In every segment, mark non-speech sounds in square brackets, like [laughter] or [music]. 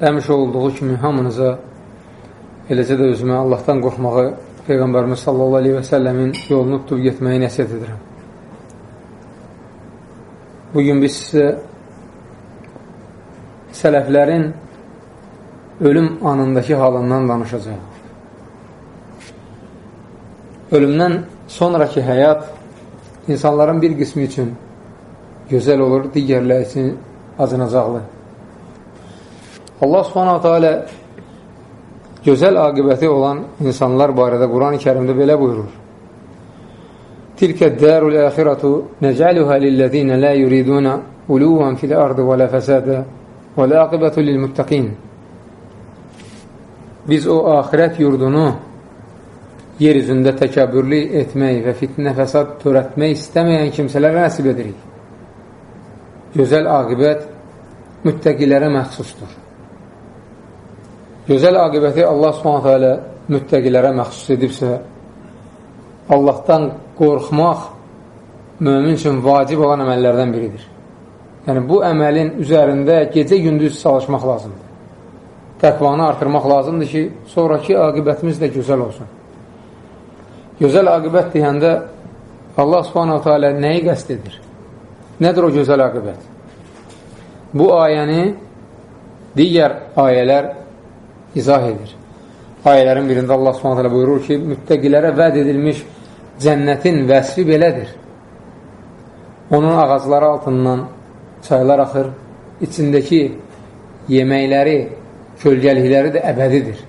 əmiş olduğu kimi hamınıza, eləcə də özümə Allahdan qorxmağı Peyğəmbərimiz sallallahu aleyhi və səlləmin yolunu tutub getməyi nəsiyyət edirəm. Bugün biz sizə sələflərin ölüm anındakı halından danışacaq. Ölümdən sonraki həyat insanların bir qismi üçün gözəl olur, digərləri üçün acınacaqlı. Allah subhanahu teala gözəl aqibəti olan insanlar barədə Quran-ı kərimdə belə buyurur. Tilkə dərul əxirətu nəcəluhə lilləzinə lə yuridunə uluvan fil ardı və lə fəsədə və lə aqibətu lilmuttəqin. Biz o axirət yurdunu yer üzündə təkəbürlü etmək və fitnə fəsad törətmək istəməyən kimsələrə nəsib edirik. Gözəl aqibət müttəqilərə məxsusdur. Gözəl aqibəti Allah subhanətə alə müttəqilərə məxsus edibsə, Allahdan qorxmaq mömin üçün vacib olan əməllərdən biridir. Yəni, bu əməlin üzərində gecə-gündüz çalışmaq lazımdır. Təqvanı artırmaq lazımdır ki, sonraki aqibətimiz də gözəl olsun. Gözəl aqibət deyəndə Allah subhanətə alə nəyi qəst edir? Nədir o gözəl aqibət? Bu ayəni digər ayələr izah edir. Ayələrin birində Allah subhanətə buyurur ki, müttəqilərə vəd edilmiş cənnətin vəsfi belədir. Onun ağacları altından çaylar axır, içindəki yeməkləri, kölgəlikləri də əbədidir.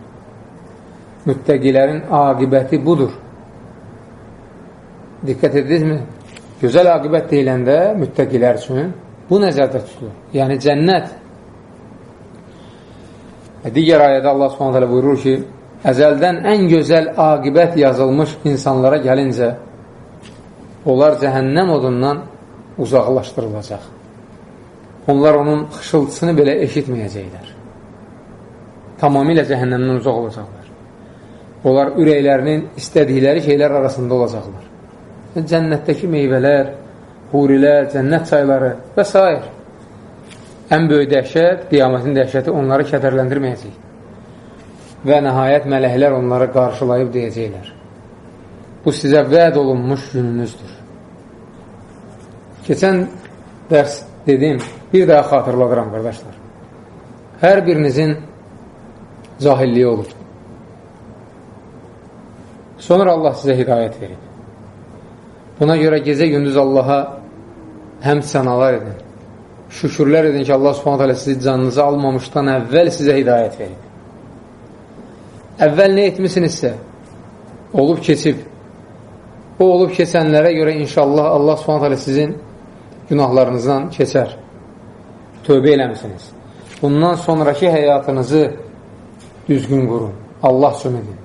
Müttəqilərin aqibəti budur. Diqqət edinizmi? Gözəl aqibət deyiləndə müttəqilər üçün bu nəzərdə tutulur. Yəni cənnət. Və digər ayədə Allah Subhanahu buyurur ki, əzəldən ən gözəl aqibət yazılmış insanlara gəlincə onlar cəhənnəm odundan uzaqlaşdırılacaq. Onlar onun xışıltısını belə eşitməyəcəklər. Tamamilə cəhənnəmdən uzaq olacaqlar. Onlar ürəklərinin istədikləri şeylər arasında olacaqlar cənnətdəki meyvələr, hurilər, cənnət çayları və s. Ən böyük dəhşət, qiyamətin dəhşəti onları kədərləndirməyəcək. Və nəhayət mələklər onları qarşılayıb deyəcəklər. Bu sizə vəd olunmuş gününüzdür. Keçən dərs dedim, bir daha xatırladıram, qardaşlar. Hər birinizin cahilliyi olur. Sonra Allah sizə hidayət verib. Buna görə gecə-gündüz Allaha həmd sənalar edin. Şükürlər edin ki, Allah subhanət hələ sizi canınızı almamışdan əvvəl sizə hidayət verib. Əvvəl nə etmisinizsə, olub keçib. O olub keçənlərə görə inşallah Allah subhanət hələ sizin günahlarınızdan keçər. Tövbə eləmisiniz. Bundan sonraki həyatınızı düzgün qurun. Allah üçün edin.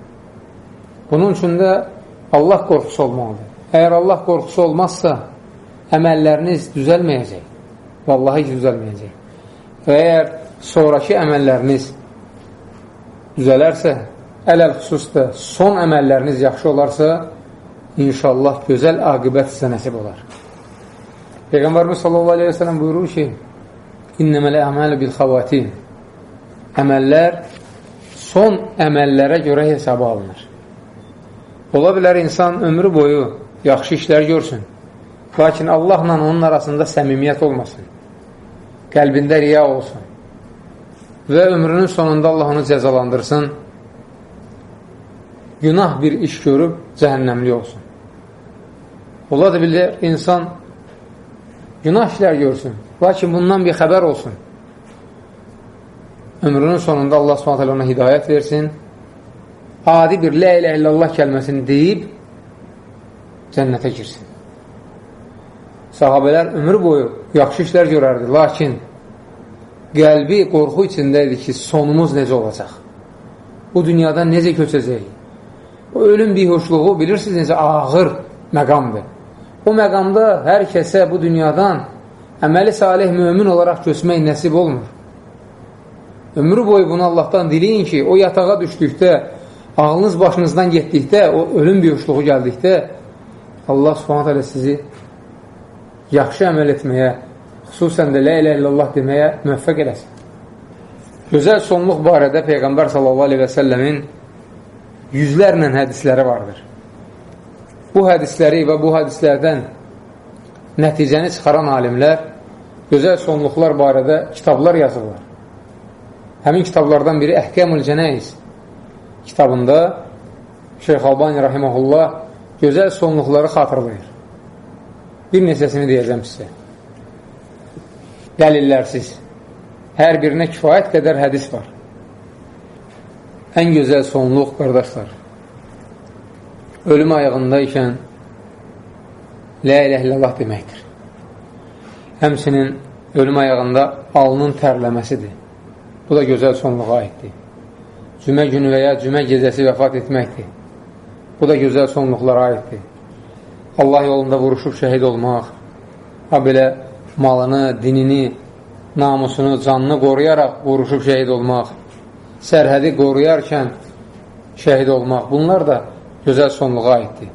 Bunun üçün də Allah qorxusu olmalıdır. Əgər Allah qorxusu olmazsa, əməlləriniz düzəlməyəcək. Vallahi düzəlməyəcək. Və əgər sonraki əməlləriniz düzələrsə, ələl xüsusda son əməlləriniz yaxşı olarsa, inşallah gözəl aqibət sizə nəsib olar. Peyğəmbərimiz sallallahu aleyhi və sələm buyurur ki, İnnəmələ əmələ bil xavatin Əməllər son əməllərə görə hesaba alınır. Ola bilər insan ömrü boyu yaxşı işlər görsün. Lakin Allahla onun arasında səmimiyyət olmasın. Qəlbində riya olsun. Və ömrünün sonunda Allah onu cəzalandırsın günah bir iş görüb cəhənnəmli olsun. Ola da bilir, insan günah işlər görsün, lakin bundan bir xəbər olsun. Ömrünün sonunda Allah s.ə.v ona hidayət versin, adi bir lə ilə illallah kəlməsini deyib cənnətə girsin. Sahabələr ömür boyu yaxşı işlər görərdi, lakin qəlbi qorxu içində idi ki, sonumuz necə olacaq? Bu dünyadan necə köçəcək? O ölüm bihoşluğu bilirsiniz necə ağır məqamdır. O məqamda hər kəsə bu dünyadan əməli salih mümin olaraq köçmək nəsib olmur. Ömrü boyu bunu Allahdan diləyin ki, o yatağa düşdükdə, ağlınız başınızdan getdikdə, o ölüm biyoşluğu gəldikdə, Allah subhanət hələ sizi yaxşı əməl etməyə, xüsusən də lə ilə illallah deməyə müvəffəq eləsin. Gözəl sonluq barədə Peyğəmbər səlləmin yüzlərlə hədisləri vardır. Bu hədisləri və bu hədislərdən nəticəni çıxaran alimlər gözəl sonluqlar barədə kitablar yazırlar. Həmin kitablardan biri Əhkəmül Cənəyiz kitabında Şeyx Albani Rahiməhullah gözəl sonluqları xatırlayır. Bir neçəsini deyəcəm sizə. Dəlillərsiz. Hər birinə kifayət qədər hədis var. Ən gözəl sonluq, qardaşlar, ölüm ayağında ikən Lə ilə illallah deməkdir. Həmsinin ölüm ayağında alnın tərləməsidir. Bu da gözəl sonluğa aiddir. Cümə günü və ya cümə gecəsi vəfat etməkdir. Bu da gözəl sonluqlara aiddir. Allah yolunda vuruşub şəhid olmaq, ha belə malını, dinini, namusunu, canını qoruyaraq vuruşub şəhid olmaq, sərhədi qoruyarkən şəhid olmaq, bunlar da gözəl sonluğa aiddir.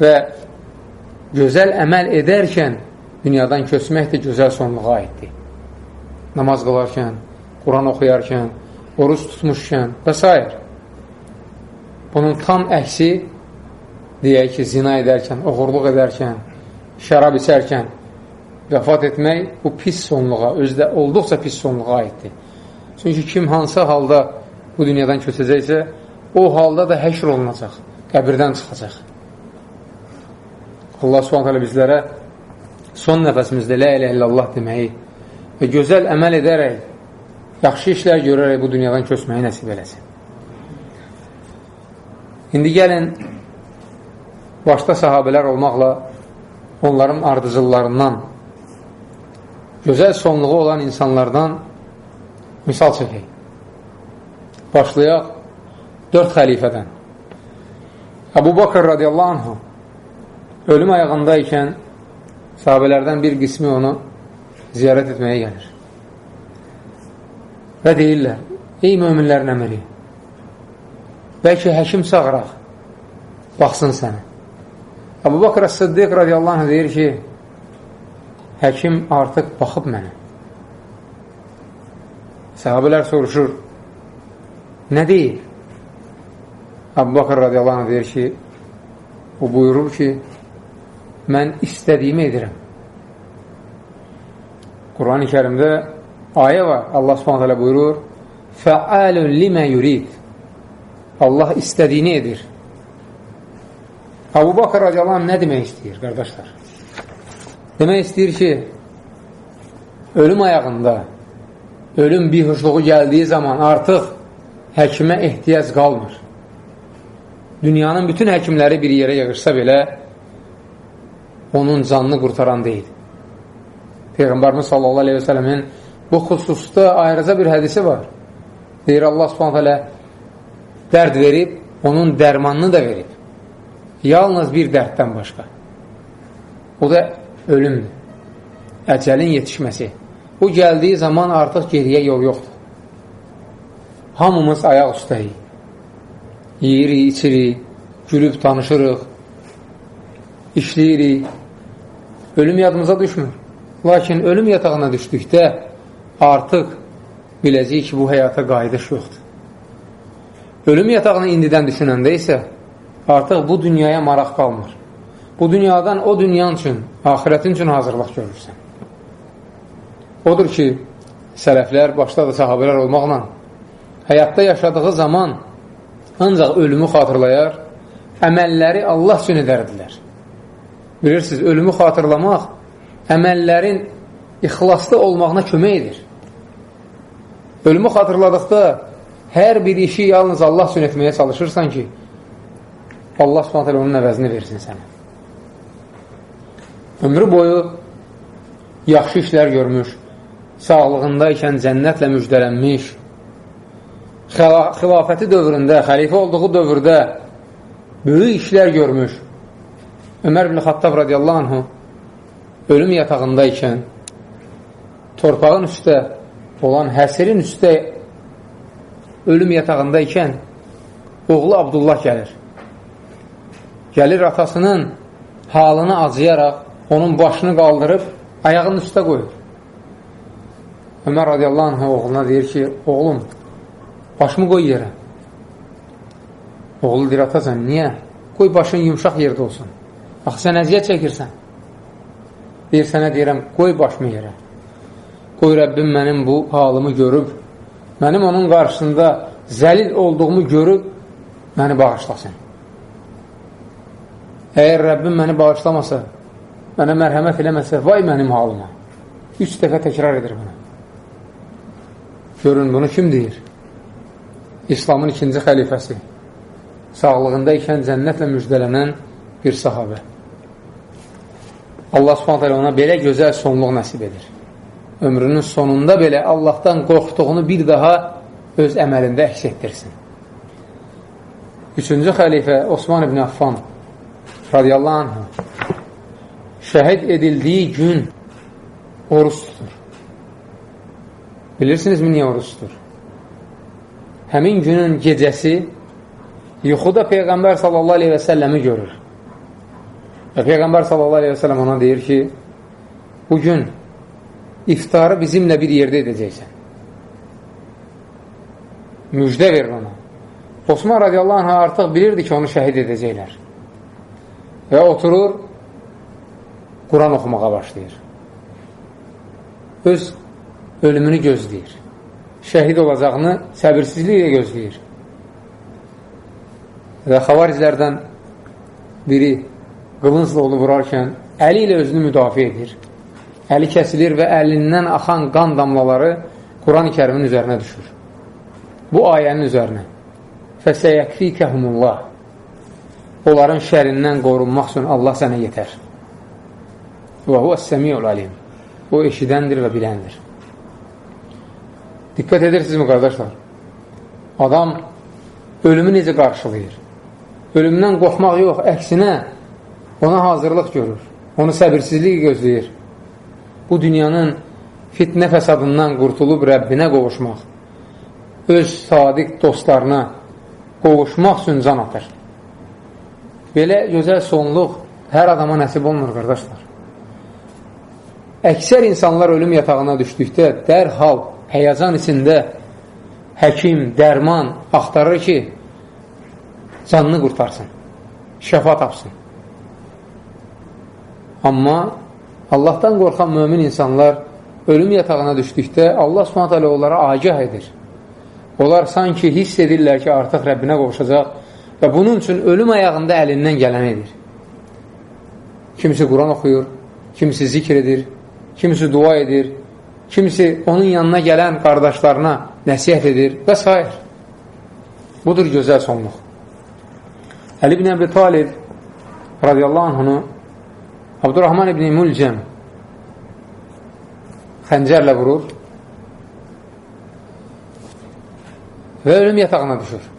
Və gözəl əməl edərkən dünyadan köçmək də gözəl sonluğa aiddir. Namaz qılarkən, Quran oxuyarkən, oruç tutmuşkən və s. Bunun tam əksi deyək ki, zina edərkən, oğurluq edərkən, şərab içərkən vəfat etmək bu pis sonluğa, özdə olduqca pis sonluğa aiddir. Çünki kim hansı halda bu dünyadan köçəcəksə, o halda da həşr olunacaq, qəbirdən çıxacaq. Allah subhanət bizlərə son nəfəsimizdə lə ilə illallah deməyi və gözəl əməl edərək, yaxşı işlər görərək bu dünyadan köçməyi nəsib eləsin. İndi gəlin, başda sahabələr olmaqla onların ardıcıllarından, gözəl sonluğu olan insanlardan misal çəkək. Başlayaq dörd xəlifədən. Əbu Bakır radiyallahu anhu ölüm ayağında ikən sahabələrdən bir qismi onu ziyarət etməyə gəlir. Və deyirlər, ey möminlərin əməli, bəlkə həkim çağıraq, baxsın sənə. Əbu Bakır Sıddiq radiyallahu anh deyir ki, həkim artıq baxıb mənə. Səhabələr soruşur, nə deyir? Əbu Bakır radiyallahu anh deyir ki, o buyurur ki, mən istədiyimi edirəm. Quran-ı kərimdə ayə var, Allah subhanət hələ buyurur, fəalun limə yurid. Allah istədiyini edir. Əbu Bakır radiyallahu anh nə demək istəyir, qardaşlar? Demək istəyir ki, ölüm ayağında, ölüm bihuşluğu gəldiyi zaman artıq həkimə ehtiyac qalmır dünyanın bütün həkimləri bir yerə yığışsa belə, onun canını qurtaran deyil. Peyğəmbərimiz sallallahu aleyhi və sələmin bu xüsusda ayrıca bir hədisi var. Deyir Allah subhanət hələ dərd verib, onun dərmanını da verib. Yalnız bir dərddən başqa. O da ölümdür. Əcəlin yetişməsi. Bu gəldiyi zaman artıq geriyə yol yoxdur. Hamımız ayaq üstəyik yeyirik, içirik, gülüb tanışırıq, işləyirik. Ölüm yadımıza düşmür. Lakin ölüm yatağına düşdükdə artıq biləcəyik ki, bu həyata qayıdış yoxdur. Ölüm yatağını indidən düşünəndə isə artıq bu dünyaya maraq qalmır. Bu dünyadan o dünyan üçün, ahirətin üçün hazırlıq görürsən. Odur ki, sələflər, başda da sahabələr olmaqla həyatda yaşadığı zaman ancaq ölümü xatırlayar, əməlləri Allah üçün edərdilər. Bilirsiniz, ölümü xatırlamaq əməllərin ixlaslı olmağına kömək edir. Ölümü xatırladıqda hər bir işi yalnız Allah üçün etməyə çalışırsan ki, Allah subhanət hələ onun əvəzini versin sənə. Ömrü boyu yaxşı işlər görmüş, sağlığında ikən cənnətlə müjdələnmiş, xilafəti dövründə, xəlifə olduğu dövrdə böyük işlər görmüş. Ömər bin Xattab radiyallahu anhu ölüm yatağında ikən torpağın üstə olan həsirin üstə ölüm yatağında ikən oğlu Abdullah gəlir. Gəlir atasının halını acıyaraq onun başını qaldırıb ayağının üstə qoyur. Ömər radiyallahu anh oğluna deyir ki, oğlum, başımı qoy yerə. Oğlu deyir, atacan, niyə? Qoy başın yumşaq yerdə olsun. Axı, sən əziyyət çəkirsən. Deyir, sənə deyirəm, qoy başımı yerə. Qoy Rəbbim mənim bu halımı görüb, mənim onun qarşısında zəlil olduğumu görüb, məni bağışlasın. Əgər Rəbbim məni bağışlamasa, mənə mərhəmət eləməsə, vay mənim halıma. Üç dəfə təkrar edir bunu. Görün, bunu kim deyir? İslamın ikinci xəlifəsi. Sağlığında ikən cənnətlə müjdələnən bir sahabə. Allah subhanət ona belə gözəl sonluq nəsib edir. Ömrünün sonunda belə Allahdan qorxduğunu bir daha öz əməlində əks etdirsin. Üçüncü xəlifə Osman ibn Affan radiyallahu anh şəhid edildiyi gün oruç tutur. Bilirsinizmi niyə oruç tutur? Həmin günün gecəsi yuxuda Peyğəmbər sallallahu aleyhi və səlləmi görür. Və Peyğəmbər sallallahu aleyhi və səlləm ona deyir ki, bu gün iftarı bizimlə bir yerdə edəcəksən. Müjdə verir ona. Osman radiyallahu anh artıq bilirdi ki, onu şəhid edəcəklər. Və oturur, Quran oxumağa başlayır. Öz ölümünü gözləyir. Şəhid olacağını səbirsizliklə gözləyir. Və xavariclərdən biri qılıncla onu vurarkən əli ilə özünü müdafiə edir. Əli kəsilir və əlindən axan qan damlaları Quran-ı kərimin üzərinə düşür. Bu ayənin üzərinə. Fəsəyəkfikəhumullah Onların şərindən qorunmaq üçün Allah sənə yetər. Və huvəs-səmiyul alim. O eşidəndir və biləndir. Diqqət edirsinizmi, qardaşlar? Adam ölümü necə qarşılayır? Ölümdən qorxmaq yox, əksinə ona hazırlıq görür, onu səbirsizlik gözləyir. Bu dünyanın fitnə fəsadından qurtulub Rəbbinə qovuşmaq, öz sadiq dostlarına qovuşmaq üçün can atır. Belə gözəl sonluq hər adama nəsib olmur, qardaşlar. Əksər insanlar ölüm yatağına düşdükdə dərhal həyəcan içində həkim, dərman axtarır ki, canını qurtarsın, şəfa tapsın. Amma Allahdan qorxan mömin insanlar ölüm yatağına düşdükdə Allah subhanət hələ onlara agah edir. Onlar sanki hiss edirlər ki, artıq Rəbbinə qovuşacaq və bunun üçün ölüm ayağında əlindən gələn edir. Kimisi Quran oxuyur, kimisi zikr edir, kimisi dua edir, kimisi onun yanına gələn qardaşlarına nəsiyyət edir və s. Budur gözəl sonluq. Əli ibn Əbi Talib radiyallahu anhunu Abdurrahman ibn Mülcəm xəncərlə vurur və ölüm yatağına düşür.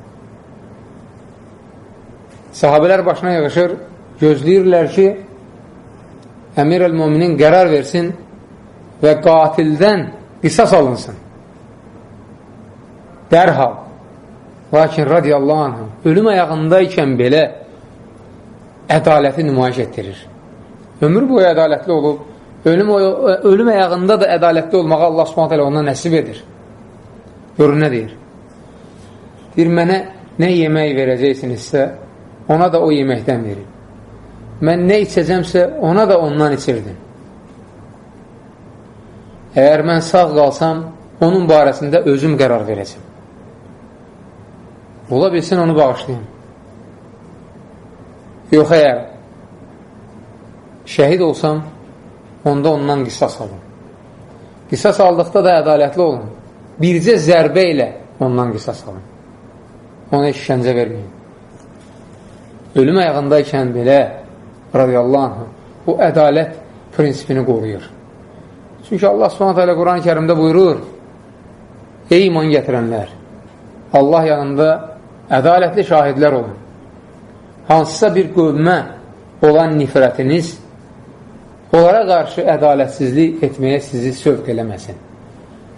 Sahabələr başına yığışır, gözləyirlər ki, əmir əl-müminin qərar versin və qatildən qisas alınsın. Dərhal Lakin radiyallahu anh ölüm ayağındaykən belə ədaləti nümayiş etdirir. Ömür boyu ədalətli olub, ölüm, ölüm ayağında da ədalətli olmağa Allah subhanət hələ ona nəsib edir. Görün nə deyir? Deyir, mənə nə yemək verəcəksinizsə, ona da o yeməkdən verin. Mən nə içəcəmsə, ona da ondan içirdim. Əgər mən sağ qalsam, onun barəsində özüm qərar verəcəm. ola bilsin onu bağışlayın. Yox, əgər şəhid olsam, onda ondan qisas alın. Qisas aldıqda da ədalətli olun. Bircə zərbə ilə ondan qisas alın. Ona işgəncə verməyin. Ölüm ayağındaykən belə, radiyallahu anh, bu ədalət prinsipini qoruyur. Çünki Allah alə Quran-ı kərimdə buyurur, Ey iman gətirənlər, Allah yanında ədalətli şahidlər olun. Hansısa bir qövmə olan nifrətiniz onlara qarşı ədalətsizlik etməyə sizi sövq eləməsin.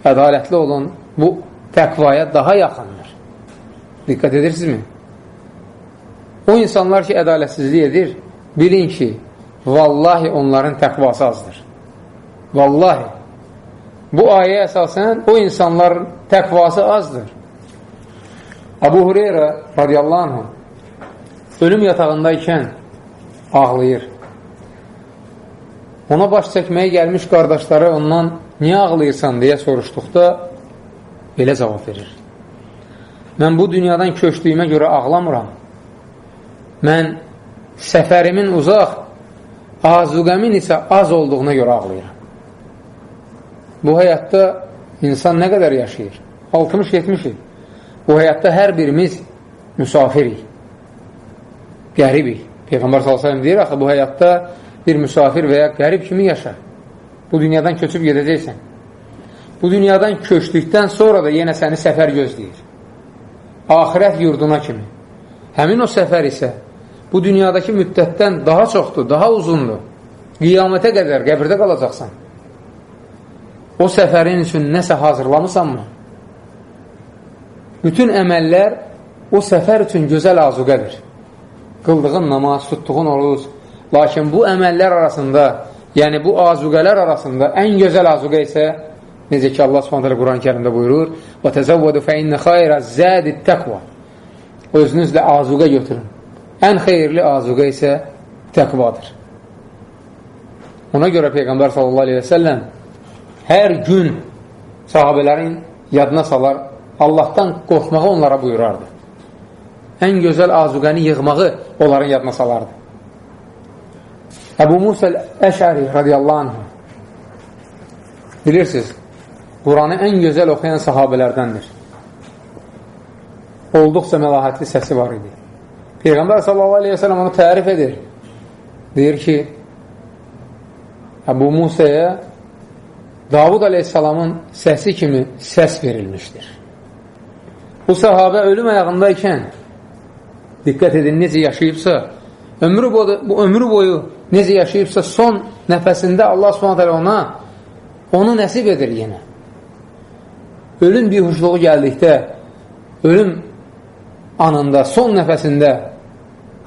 Ədalətli olun, bu təqvaya daha yaxındır. Diqqət edirsinizmi? O insanlar ki, ədalətsizlik edir, bilin ki, vallahi onların təqvası azdır. Vallahi. Bu ayə əsasən o insanların təqvası azdır. Abu Hureyra radiyallahu anh ölüm yatağındaykən ağlayır. Ona baş çəkməyə gəlmiş qardaşları ondan niyə ağlayırsan deyə soruşduqda belə cavab verir. Mən bu dünyadan köçdüyümə görə ağlamıram. Mən səfərimin uzaq, azuqəmin isə az olduğuna görə ağlayıram. Bu həyatda insan nə qədər yaşayır? 60-70 il. Bu həyatda hər birimiz müsafirik, qəribik. Peyğəmbər s.ə.v deyir, axı bu həyatda bir müsafir və ya qərib kimi yaşa. Bu dünyadan köçüb gedəcəksən. Bu dünyadan köçdükdən sonra da yenə səni səfər gözləyir. Ahirət yurduna kimi. Həmin o səfər isə bu dünyadakı müddətdən daha çoxdur, daha uzundur. Qiyamətə qədər qəbirdə qalacaqsan. O səfərin üçün nəsə hazırlamısanmı? Bütün əməllər o səfər üçün gözəl azuqədir. Qıldığın namaz, tutduğun oruc, Lakin bu əməllər arasında, yəni bu azuqələr arasında ən gözəl azuqə isə necə ki Allah Subhanahu Quran-ı Kərimdə buyurur: "Və təzəvvədu fe inne xayra zadi təqva." Özünüzlə azuqə götürün. Ən xeyirli azuqə isə təqvadır. Ona görə Peyğəmbər sallallahu əleyhi və səlləm hər gün sahabələrin yadına salar, Allahdan qorxmağı onlara buyurardı. Ən gözəl azuqəni yığmağı onların yadına salardı. Əbu Musa Əşəri radiyallahu anh bilirsiniz, Quranı ən gözəl oxuyan sahabələrdəndir. Olduqca məlahətli səsi var idi. Peyğəmbər sellem onu tərif edir. Deyir ki, Əbu Musa'ya Davud aleyhissalamın səsi kimi səs verilmişdir. Bu sahabə ölüm ayağındaykən diqqət edin, necə yaşayıbsa, ömrü boyu, bu ömrü boyu necə yaşayıbsa son nəfəsində Allah hələ ona onu nəsib edir yenə. Ölüm bir huşluğu gəldikdə, ölüm anında, son nəfəsində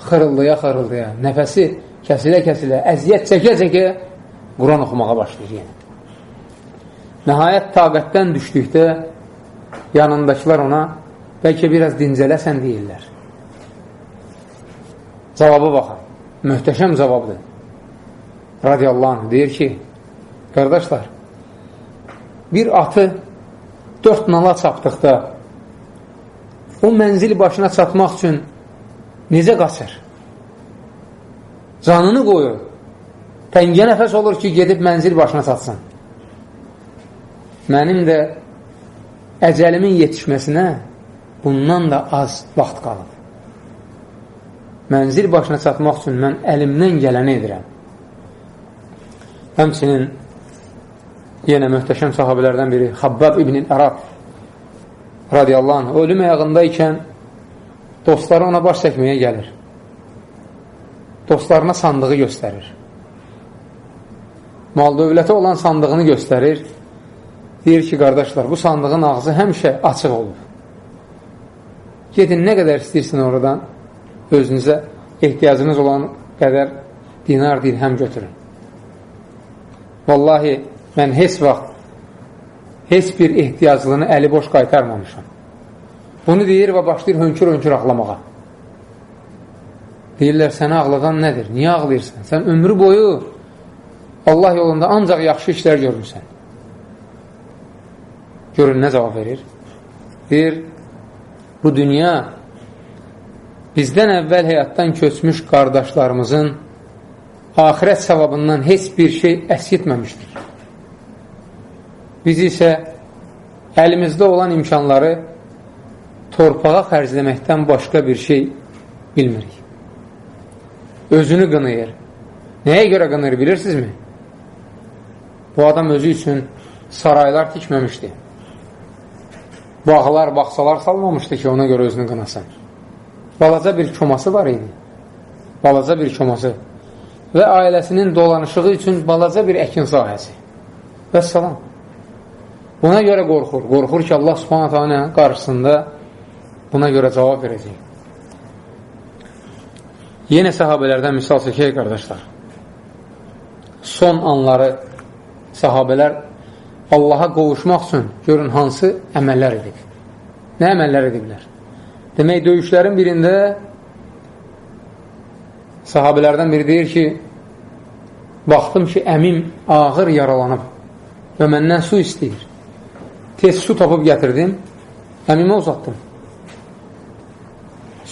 xırıldaya-xırıldaya, nəfəsi kəsilə-kəsilə, əziyyət çəkə-çəkə Quran oxumağa başlayır yenə. Nəhayət taqətdən düşdükdə yanındakılar ona bəlkə biraz dincələsən deyirlər. Cavabı baxın. Möhtəşəm cavabdır radiyallahu anh deyir ki, qardaşlar, bir atı dörd nala çapdıqda o mənzil başına çatmaq üçün necə qaçır? Canını qoyur. Təngə nəfəs olur ki, gedib mənzil başına çatsın. Mənim də əcəlimin yetişməsinə bundan da az vaxt qalıb. Mənzil başına çatmaq üçün mən əlimdən gələni edirəm. Həmçinin yenə möhtəşəm sahabələrdən biri Xabbab ibn-i Ərab radiyallahu anh ölüm ayağındaykən dostları ona baş çəkməyə gəlir. Dostlarına sandığı göstərir. Mal dövləti olan sandığını göstərir. Deyir ki, qardaşlar, bu sandığın ağzı həmişə açıq olur. Gedin, nə qədər istəyirsin oradan özünüzə ehtiyacınız olan qədər dinar, dirhəm götürün. Vallahi, mən heç vaxt heç bir ehtiyaclığını əli boş qaytarmamışam. Bunu deyir və başlayır hönkür-hönkür ağlamağa. Deyirlər, səni ağladan nədir? Niyə ağlayırsan? Sən ömrü boyu Allah yolunda ancaq yaxşı işlər görmüsən. Görün, nə cavab verir? Deyir, bu dünya bizdən əvvəl həyatdan köçmüş qardaşlarımızın axirət savabından heç bir şey əskitməmişdir. Biz isə əlimizdə olan imkanları torpağa xərcləməkdən başqa bir şey bilmirik. Özünü qınayır. Nəyə görə qınayır bilirsinizmi? Bu adam özü üçün saraylar tikməmişdi. Bağlar, baxsalar salmamışdı ki, ona görə özünü qınasın. Balaca bir koması var idi. Balaca bir koması. Və ailəsinin dolanışığı üçün balaca bir əkin sahəsi. Və salam. Buna görə qorxur. Qorxur ki, Allah subhanət hanə qarşısında buna görə cavab verəcək. Yenə səhabələrdən misal çəkək, qardaşlar. Son anları səhabələr Allaha qovuşmaq üçün görün hansı əməllər edib. Nə əməllər ediblər? Demək, döyüşlərin birində sahabələrdən biri deyir ki, baxdım ki, əmim ağır yaralanıb və məndən su istəyir. Tez su tapıb gətirdim, əmimə uzatdım.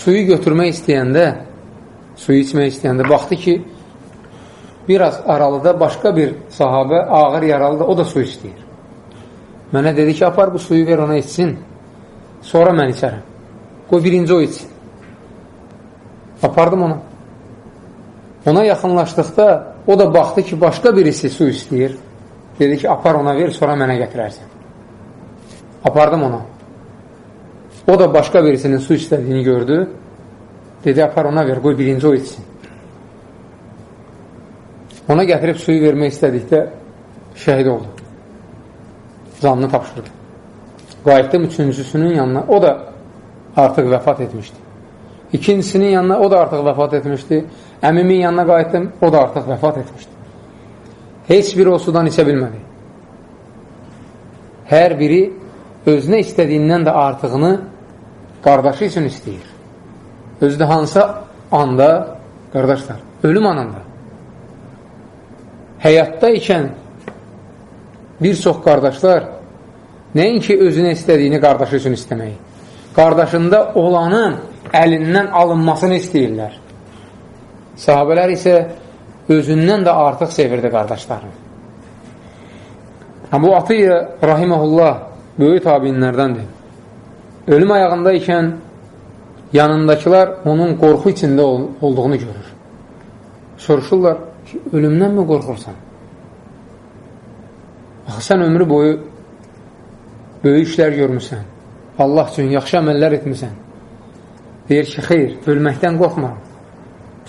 Suyu götürmək istəyəndə, suyu içmək istəyəndə baxdı ki, biraz aralıda başqa bir sahabə ağır yaralıda o da su istəyir. Mənə dedi ki, apar bu suyu ver ona içsin, sonra mən içərəm. Qoy birinci o içsin. Apardım ona. Ona yaxınlaşdıqda o da baxdı ki, başqa birisi su istəyir. Dedi ki, apar ona ver, sonra mənə gətirərsən. Apardım ona. O da başqa birisinin su istədiyini gördü. Dedi, apar ona ver, qoy birinci o içsin. Ona gətirib suyu vermək istədikdə şəhid oldu. Canını tapşırdı. Qayıtdım üçüncüsünün yanına. O da artıq vəfat etmişdi. İkincisinin yanına o da artıq vəfat etmişdi. Əmimin yanına qayıtdım, o da artıq vəfat etmişdi. Heç biri o sudan içə bilmədi. Hər biri özünə istədiyindən də artığını qardaşı üçün istəyir. Özdə hansı anda, qardaşlar, ölüm anında həyatda ikən bir çox qardaşlar nəinki özünə istədiyini qardaşı üçün istəməyi, qardaşında olanın əlindən alınmasını istəyirlər. Sahabələr isə özündən də artıq sevirdi qardaşlarını. Əbu Atiyyə rahiməhullah böyük tabinlərdəndir. Ölüm ayağında ikən yanındakılar onun qorxu içində olduğunu görür. Soruşurlar, ki, ölümdənmi qorxursan? Axı, sən ömrü boyu böyük işlər görmüsən. Allah üçün yaxşı əməllər etmisən. Deyir ki, xeyr, ölməkdən qorxma.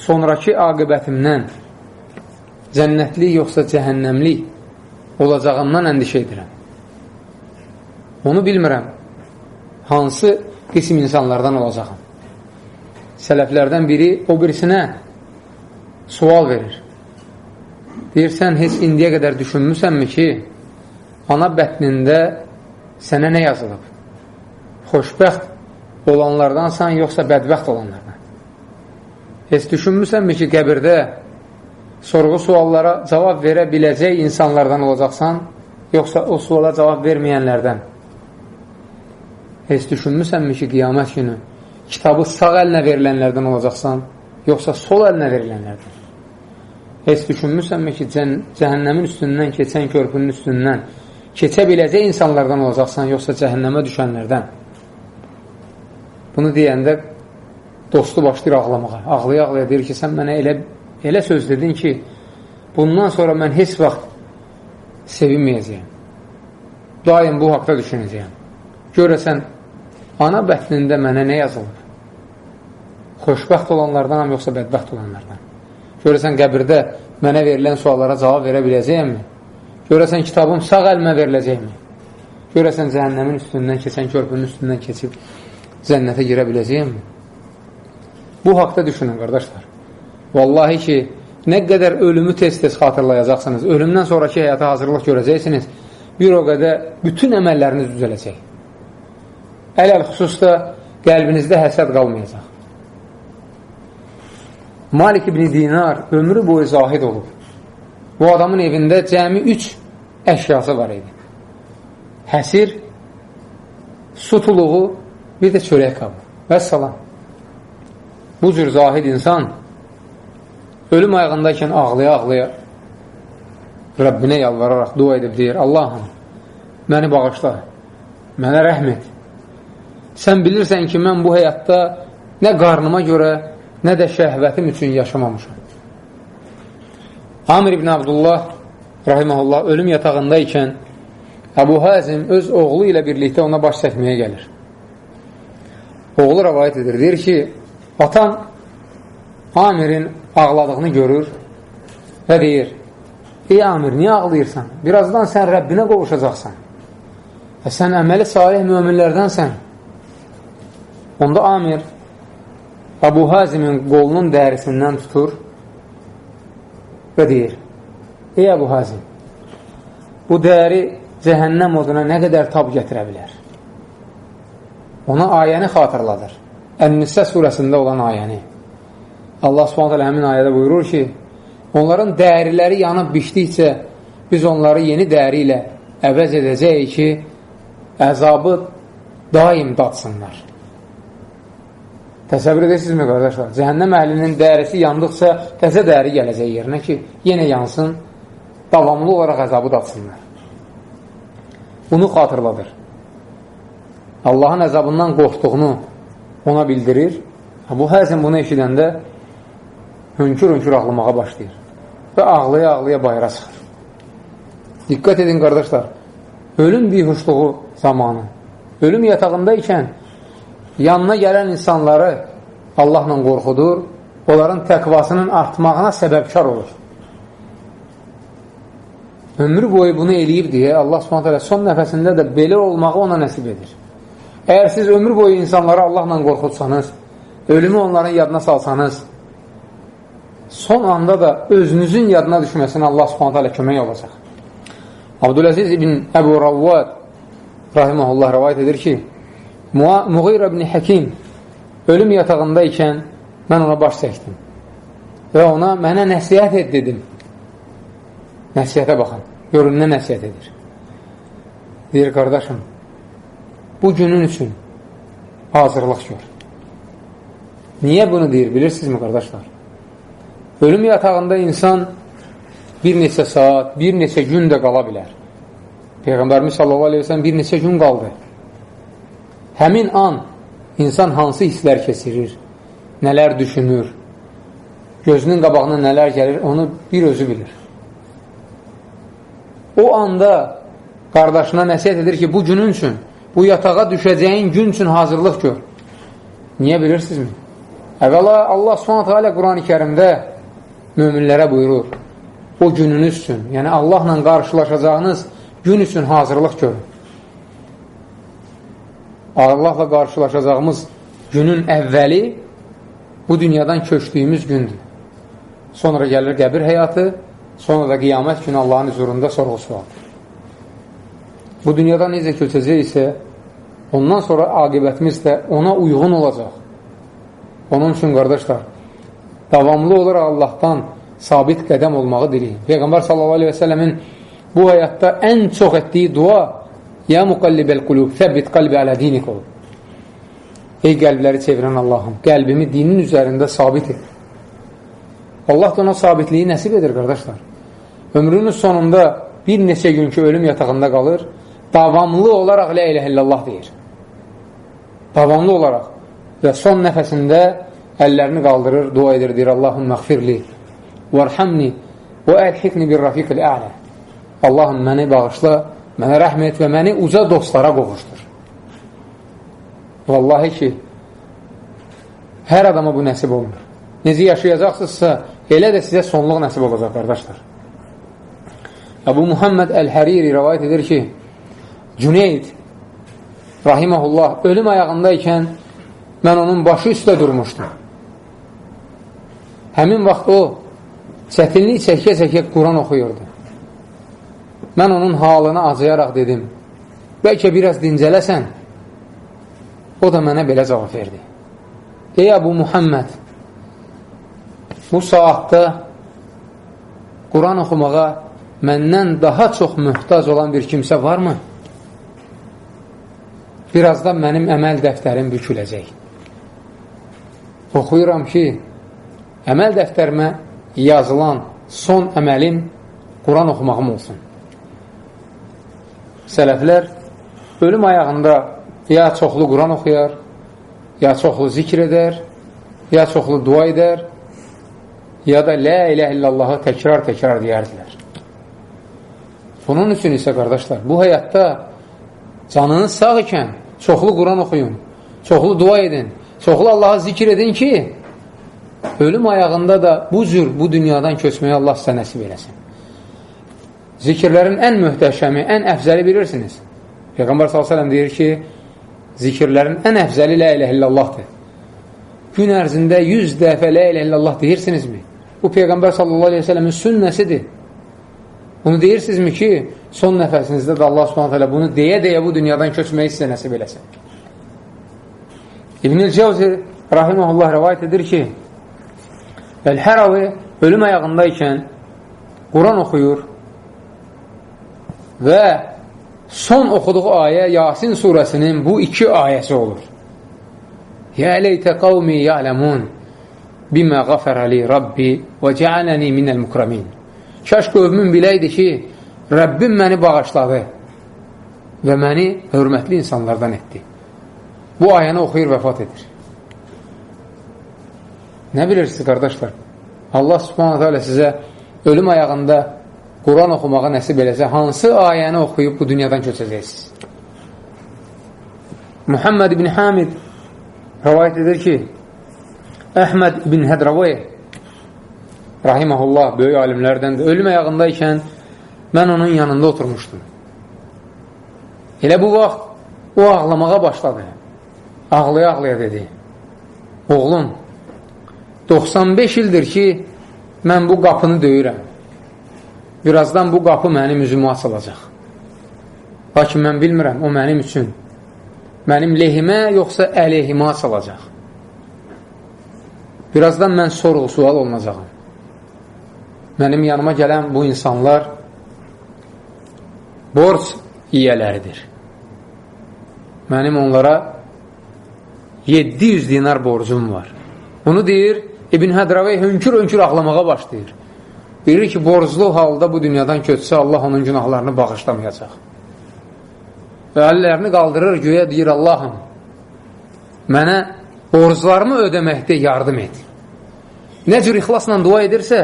Sonraki aqibətimdən cənnətli yoxsa cəhənnəmli olacağından əndişə edirəm. Onu bilmirəm. Hansı qism insanlardan olacaqım? Sələflərdən biri o birisinə sual verir. Deyirsən, heç indiyə qədər düşünmüsənmi ki, ana bətnində sənə nə yazılıb? Xoşbəxt olanlardansan, yoxsa bədbəxt olanlardan? Heç düşünmüsənmi ki, qəbirdə sorğu suallara cavab verə biləcək insanlardan olacaqsan, yoxsa o suala cavab verməyənlərdən? Heç düşünmüsənmi ki, qiyamət günü kitabı sağ əlinə verilənlərdən olacaqsan, yoxsa sol əlinə verilənlərdən? Heç düşünmüsənmi ki, cəhənnəmin üstündən keçən körpünün üstündən keçə biləcək insanlardan olacaqsan, yoxsa cəhənnəmə düşənlərdən? Bunu deyəndə dostu başlayır ağlamağa. Ağlaya-ağlaya deyir ki, sən mənə elə, elə söz dedin ki, bundan sonra mən heç vaxt sevinməyəcəyəm. Daim bu haqda düşünəcəyəm. Görəsən, ana bətnində mənə nə yazılır? Xoşbəxt olanlardanam, yoxsa bədbəxt olanlardan? Görəsən qəbirdə mənə verilən suallara cavab verə biləcəyəmmi? Görəsən kitabım sağ əlimə veriləcəkmi? Görəsən cəhənnəmin üstündən keçən körpünün üstündən keçib cənnətə girə biləcəyəmmi? Bu haqda düşünün, qardaşlar. Vallahi ki, nə qədər ölümü tez-tez xatırlayacaqsınız, ölümdən sonraki həyata hazırlıq görəcəksiniz, bir o qədər bütün əməlləriniz düzələcək. Ələl xüsusda qəlbinizdə həsəd qalmayacaq. Malik ibn Dinar ömrü boyu zahid olub. Bu adamın evində cəmi üç əşyası var idi. Həsir, su tuluğu, bir də çörək qabı. Və salam. bu cür zahid insan ölüm ayağındaykən ağlaya-ağlaya Rəbbinə yalvararaq dua edib deyir, Allahım, məni bağışla, mənə rəhm et. Sən bilirsən ki, mən bu həyatda nə qarnıma görə, nə də şəhvətim üçün yaşamamışam. Amir ibn Abdullah rahiməhullah ölüm yatağında ikən Əbu Həzim öz oğlu ilə birlikdə ona baş çəkməyə gəlir. Oğlu rəvayət edir, deyir ki, atam Amirin ağladığını görür və deyir, Ey Amir, niyə ağlayırsan? Birazdan sən Rəbbinə qovuşacaqsan. Və sən əməli salih müminlərdənsən. Onda Amir Əbu Hazimin qolunun dərisindən tutur və deyir, Ey Əbu Hazim, bu dəri cəhənnəm oduna nə qədər tab gətirə bilər? Ona ayəni xatırladır. Ən-Nisə surəsində olan ayəni. Allah subhanət hələ həmin ayədə buyurur ki, onların dəriləri yanıb biçdikcə biz onları yeni dəri ilə əvəz edəcəyik ki, əzabı daim datsınlar. Təsəvvür edirsinizmi, qardaşlar? Cəhənnəm əhlinin dərisi yandıqca təzə dəri gələcək yerinə ki, yenə yansın, davamlı olaraq əzabı datsınlar. Bunu xatırladır. Allahın əzabından qorxduğunu ona bildirir. Bu həzin bunu eşidəndə hönkür-hönkür ağlamağa başlayır və ağlaya-ağlaya bayıra çıxır. Diqqət edin, qardaşlar, ölüm bihuşluğu zamanı, ölüm yatağında ikən yanına gələn insanları Allahla qorxudur, onların təqvasının artmağına səbəbkar olur. Ömrü boyu bunu eləyib deyə Allah hələ son nəfəsində də belə olmağı ona nəsib edir. Əgər siz ömür boyu insanları Allahla qorxutsanız, ölümü onların yadına salsanız, son anda da özünüzün yadına düşməsinə Allah alə kömək olacaq. Abdüləziz ibn Əbu Ravvad rahiməhullah rəvayət edir ki, Muğir ibn Həkim ölüm yatağında ikən mən ona baş çəkdim və ona mənə nəsiyyət et dedim. Nəsiyyətə baxın, görün nə nəsiyyət edir. Deyir, qardaşım, bu günün üçün hazırlıq gör. Niyə bunu deyir, bilirsinizmi, qardaşlar? Ölüm yatağında insan bir neçə saat, bir neçə gün də qala bilər. Peyğəmbərimiz sallallahu aleyhi ve sellem bir neçə gün qaldı. Həmin an insan hansı hisslər kesirir, nələr düşünür, gözünün qabağına nələr gəlir, onu bir özü bilir. O anda qardaşına nəsiyyət edir ki, bu günün üçün bu yatağa düşəcəyin gün üçün hazırlıq gör. Niyə bilirsinizmi? Əvvəla Allah subhanətə alə Quran-ı kərimdə müminlərə buyurur, o gününüz üçün, yəni Allahla qarşılaşacağınız gün üçün hazırlıq görün. Allahla qarşılaşacağımız günün əvvəli bu dünyadan köçdüyümüz gündür. Sonra gəlir qəbir həyatı, sonra da qiyamət günü Allahın huzurunda sorğu sualdır. Bu dünyada necə köçəcək isə, ondan sonra aqibətimiz də ona uyğun olacaq. Onun üçün, qardaşlar, davamlı olaraq Allahdan sabit qədəm olmağı diləyin. Peyğəmbər sələmin bu həyatda ən çox etdiyi dua Ya muqallibəl qulub, səbbit qalbi alə dinik olub. Ey qəlbləri çevirən Allahım, qəlbimi dinin üzərində sabit et. Allah da ona sabitliyi nəsib edir, qardaşlar. Ömrünün sonunda bir neçə günkü ölüm yatağında qalır, davamlı olaraq lə ilə illallah deyir. Davamlı olaraq və son nəfəsində əllərini qaldırır, dua edir, deyir Allahım məğfirli, vərhəmni və əlhiqni bir rafiqil ələ. Allahım məni bağışla, mənə rəhm et və məni uca dostlara qovuşdur. Vallahi ki, hər adama bu nəsib olmur. Necə yaşayacaqsınızsa, elə də sizə sonluq nəsib olacaq, qardaşlar. Əbu Muhammed Əl-Həriri rəvayət edir ki, Cüneyd rahiməhullah ölüm ayağındaykən mən onun başı üstə durmuşdum. Həmin vaxt o çətinlik çəkə-çəkə Quran oxuyurdu. Mən onun halına acıyaraq dedim, bəlkə biraz dincələsən, o da mənə belə cavab verdi. Ey Əbu Muhammed, bu saatda Quran oxumağa məndən daha çox mühtac olan bir kimsə varmı? birazdan mənim əməl dəftərim büküləcək. oxuyuram ki, əməl dəftərimə yazılan son əməlim Quran oxumağım olsun. Sələflər ölüm ayağında ya çoxlu Quran oxuyar, ya çoxlu zikr edər, ya çoxlu dua edər, ya da Lə ilə illallahı təkrar-təkrar deyərdilər. Bunun üçün isə, qardaşlar, bu həyatda canınız sağ ikən çoxlu Quran oxuyun, çoxlu dua edin, çoxlu Allah'a zikr edin ki, ölüm ayağında da bu cür bu dünyadan köçməyə Allah sizə nəsib eləsin. Zikirlərin ən möhtəşəmi, ən əfzəli bilirsiniz. Peyğəmbər s.ə.v deyir ki, zikirlərin ən əfzəli lə ilə illallahdır. Gün ərzində 100 dəfə lə ilə illallah deyirsinizmi? Bu Peyğəmbər s.ə.v-in sünnəsidir. Bunu deyirsinizmi ki, son nəfəsinizdə də Allah s.ə.v bunu deyə-deyə bu dünyadan köçməyi sizə nəsib eləsin. İbn-i Cəvzi rahiməhullah rəvayət edir ki, Əl-Həravi ölüm ayağındaykən Quran oxuyur və son oxuduğu ayə Yasin surəsinin bu iki ayəsi olur. Yə leytə qavmi ya'ləmun bimə qafərəli Rabbi və cəaləni minəl mukramin. Kaş qövmün biləydi ki, Rəbbim məni bağışladı və məni hörmətli insanlardan etdi. Bu ayəni oxuyur, vəfat edir. Nə bilirsiniz, qardaşlar? Allah subhanətə alə sizə ölüm ayağında Quran oxumağa nəsib eləsə, hansı ayəni oxuyub bu dünyadan köçəcəksiniz? Muhammed ibn Hamid rəvayət edir ki, Əhməd ibn Hədravoy rahiməhullah, böyük alimlərdəndir, ölüm ayağındaykən mən onun yanında oturmuşdum. Elə bu vaxt o ağlamağa başladı. Ağlaya-ağlaya dedi, oğlum, 95 ildir ki, mən bu qapını döyürəm. Birazdan bu qapı mənim üzümü açılacaq. Lakin mən bilmirəm, o mənim üçün mənim lehimə, yoxsa əleyhimə açılacaq. Birazdan mən sorğu sual olunacaqım. Mənim yanıma gələn bu insanlar borc yiyələridir. Mənim onlara 700 dinar borcum var. Bunu deyir, İbn Hədravey hönkür-hönkür ağlamağa başlayır. Bilir ki, borclu halda bu dünyadan kötsə Allah onun günahlarını bağışlamayacaq. Və əllərini qaldırır, göyə deyir, Allahım, mənə borclarımı ödəməkdə yardım et. Nə cür ixlasla dua edirsə,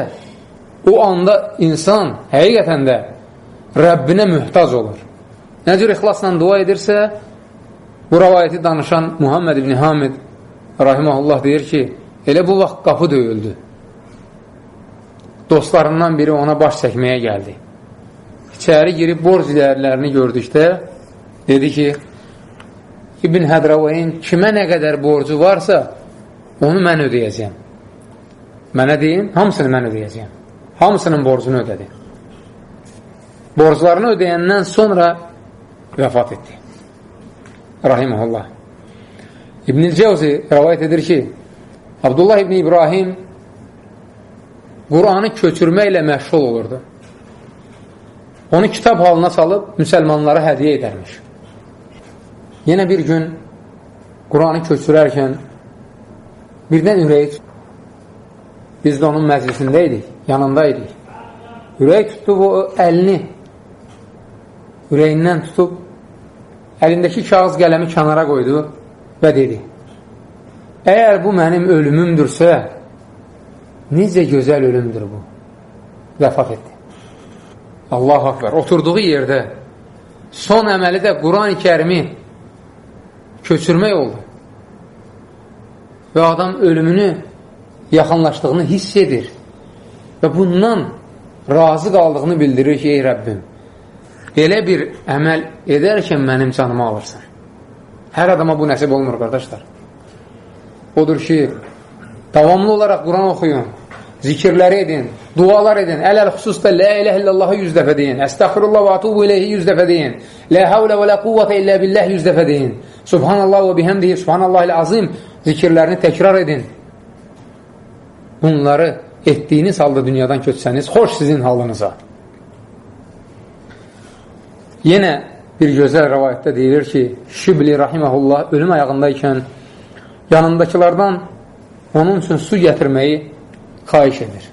o anda insan həqiqətən də Rəbbinə mühtac olur. Nə cür ixlasla dua edirsə, bu rəvayəti danışan Muhammed ibn Hamid rahiməhullah deyir ki, elə bu vaxt qapı döyüldü dostlarından biri ona baş çəkməyə gəldi. İçəri girib borc ilərlərini gördükdə dedi ki, İbn Hədravayin kimə nə qədər borcu varsa, onu mən ödəyəcəyəm. Mənə deyin, hamısını mən ödəyəcəyəm. Hamısının borcunu ödədi. Borclarını ödəyəndən sonra vəfat etdi. Rahiməhullah. İbn-i Cevzi rəvayət edir ki, Abdullah ibn İbrahim Quranı köçürməklə məşğul olurdu. Onu kitab halına salıb müsəlmanlara hədiyə edərmiş. Yenə bir gün Quranı köçürərkən birdən ürəyi biz də onun məclisində idik, yanında idik. Ürəyi tutdu o əlini ürəyindən tutub əlindəki kağız qələmi kənara qoydu və dedi Əgər bu mənim ölümümdürsə Necə gözəl ölümdür bu. Vəfat etdi. Allah akbar. Oturduğu yerdə son əməli də Quran-ı kərimi köçürmək oldu. Və adam ölümünü yaxınlaşdığını hiss edir. Və bundan razı qaldığını bildirir ki, ey Rəbbim, belə bir əməl edərkən mənim canımı alırsan. Hər adama bu nəsib olmur, qardaşlar. Odur ki, davamlı olaraq Quran oxuyun, zikirləri edin, dualar edin. Ələl xüsusda Lə ilə illallahı yüz dəfə deyin. Əstəxfirullah və atubu iləyhi yüz dəfə deyin. Lə havlə və lə quvvətə illə billəh yüz dəfə deyin. Subhanallah və bihəmdihi, subhanallah ilə azim zikirlərini təkrar edin. Bunları etdiyiniz halda dünyadan köçsəniz, xoş sizin halınıza. Yenə bir gözəl rəvayətdə deyilir ki, Şibli rahiməhullah ölüm ayağındaykən yanındakılardan onun üçün su gətirməyi xayiş edir.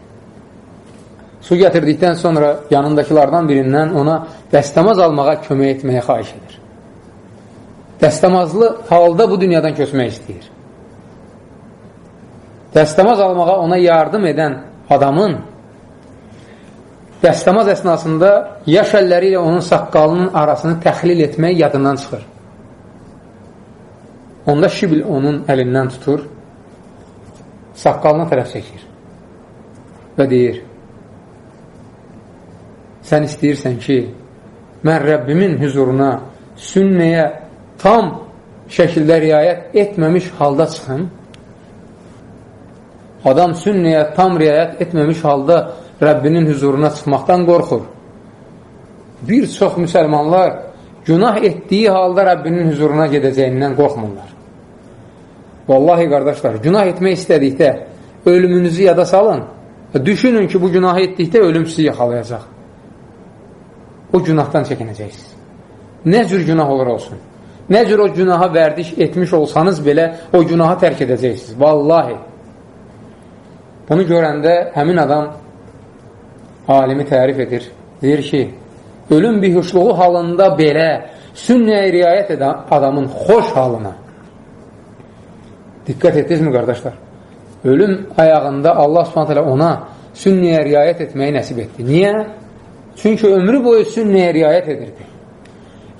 Su gətirdikdən sonra yanındakilardan birindən ona dəstəmaz almağa kömək etməyə xayiş edir. Dəstəmazlı halda bu dünyadan köçmək istəyir. Dəstəmaz almağa ona yardım edən adamın dəstəmaz əsnasında yaş əlləri ilə onun saqqalının arasını təxlil etmək yadından çıxır. Onda şibil onun əlindən tutur, saqqalına tərəf çəkir və deyir, sən istəyirsən ki, mən Rəbbimin hüzuruna, sünnəyə tam şəkildə riayət etməmiş halda çıxım, adam sünnəyə tam riayət etməmiş halda Rəbbinin hüzuruna çıxmaqdan qorxur. Bir çox müsəlmanlar günah etdiyi halda Rəbbinin hüzuruna gedəcəyindən qorxmurlar. Vallahi qardaşlar, günah etmək istədikdə ölümünüzü yada salın. Düşünün ki, bu günahı etdikdə ölüm sizi yaxalayacaq. O günahdan çəkinəcəksiniz. Nə cür günah olur olsun. Nə cür o günaha vərdiş etmiş olsanız belə o günahı tərk edəcəksiniz. Vallahi. Bunu görəndə həmin adam alimi tərif edir. Deyir ki, ölüm bihuşluğu halında belə sünnəyə riayət edən adamın xoş halına Diqqət etdinizmi, qardaşlar? Ölüm ayağında Allah subhanət ona sünnəyə riayət etməyi nəsib etdi. Niyə? Çünki ömrü boyu sünnəyə riayət edirdi.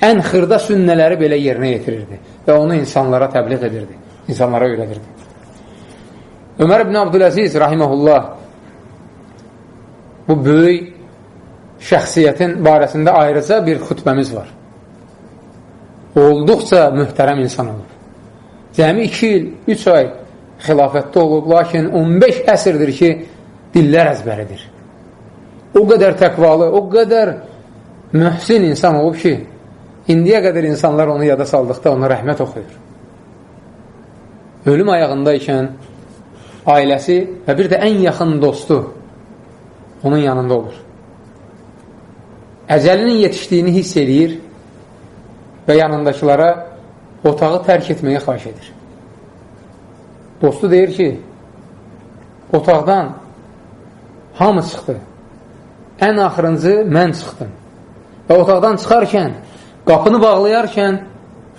Ən xırda sünnələri belə yerinə yetirirdi və onu insanlara təbliğ edirdi, insanlara öyrədirdi. Ömər ibn Abdüləziz, rahiməhullah, bu böyük şəxsiyyətin barəsində ayrıca bir xütbəmiz var. Olduqca mühtərəm insan olub. Cəmi 2 il, 3 ay xilafətdə olub, lakin 15 əsrdir ki, dillər əzbəridir. O qədər təqvalı, o qədər mühsin insan olub ki, indiyə qədər insanlar onu yada saldıqda ona rəhmət oxuyur. Ölüm ayağında ikən ailəsi və bir də ən yaxın dostu onun yanında olur. Əcəlinin yetişdiyini hiss eləyir və yanındakılara otağı tərk etməyə xahiş edir. Dostu deyir ki, otaqdan hamı çıxdı. Ən axırıncı mən çıxdım. Və otaqdan çıxarkən, qapını bağlayarkən